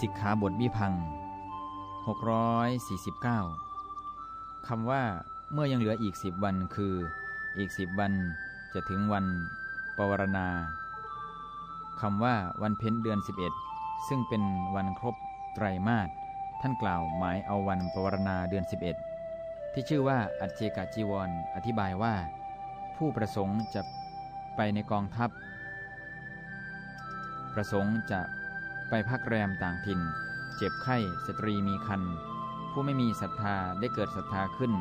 สิกขาบทวิพัง649คำว่าเมื่อยังเหลืออีกสิบวันคือ อีกสิบวันจะถึงวันปวารณาคำว่าวันเพ็ญเดือน 11 ซึ่งเป็นวันครบไตรมาสท่านกล่าวหมายเอาวันปวารณาเดือน 11 ที่ชื่อว่าอัจเจกจีวรออธิบายว่า ผู้ประสงค์จะไปในกองทัพ ประสงค์จะ ไปพักแรมต่างถิ่น เจ็บไข้สตรีมีคัน ผู้ไม่มีศรัทธาได้เกิดศรัทธาขึ้น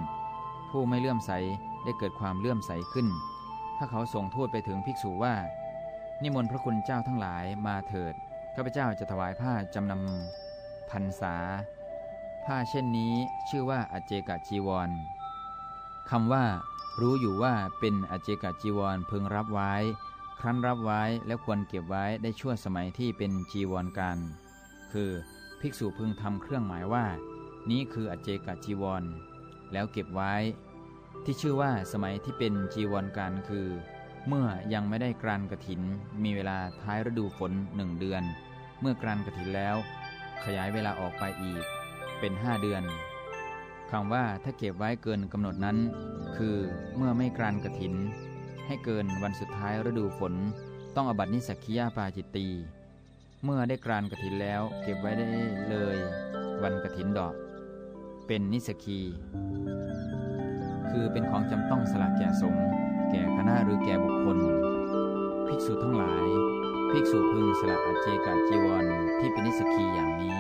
ผู้ไม่เลื่อมใสได้เกิดความเลื่อมใสขึ้น ถ้าเขาส่งทูตไปถึงภิกษุว่า นิมนต์พระคุณเจ้าทั้งหลายมาเถิด ข้าพเจ้าจะถวายผ้าจำนำพันษา ผ้าเช่นนี้ชื่อว่าอเจกจีวรคำว่า รู้อยู่ว่าเป็นอเจกจีวรพึงรับไว้ ครั้นรับไว้แล้วควรเก็บไว้ได้ชั่วสมัยที่เป็นจีวรการ คือภิกษุพึงทำเครื่องหมายว่า นี้คืออเจกจีวร แล้วเก็บไว้ ที่ชื่อว่าสมัยที่เป็นจีวรการคือ เมื่อยังไม่ได้กรานกระถิน มีเวลาท้ายฤดูฝนหนึ่งเดือน เมื่อกรานกระถินแล้ว ขยายเวลาออกไปอีก เป็นห้าเดือนคำว่าถ้าเก็บไว้เกินกำหนดนั้น คือเมื่อไม่กรานกระถิน ให้เกินวันสุดท้ายฤดูฝน ต้องอบัตินิสักคียาปาจิตตีเมื่อได้กรานกระถินแล้วเก็บไว้ได้เลย วันกระถินดอก เป็นนิสกีคือเป็นของจำต้องสละแก่สงฆ์แก่คณะหรือแก่บุคคล ภิกษุทั้งหลาย ภิกษุพึงสละอเจกาจีวรที่เป็นนิสกีอย่างนี้